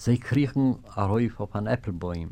Sie kriechen a Räuf auf an Äppelbäum.